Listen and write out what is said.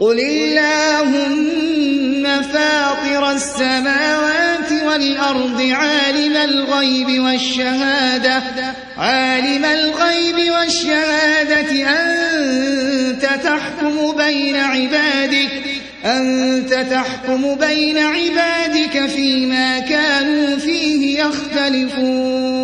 قل اللهم فاطر السماوات والأرض عالم الغيب والشهادة عالم الغيب والشهادة أنت تحكم بين عبادك أنت تحكم بين عبادك فيما كانوا فيه يختلفون